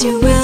You will.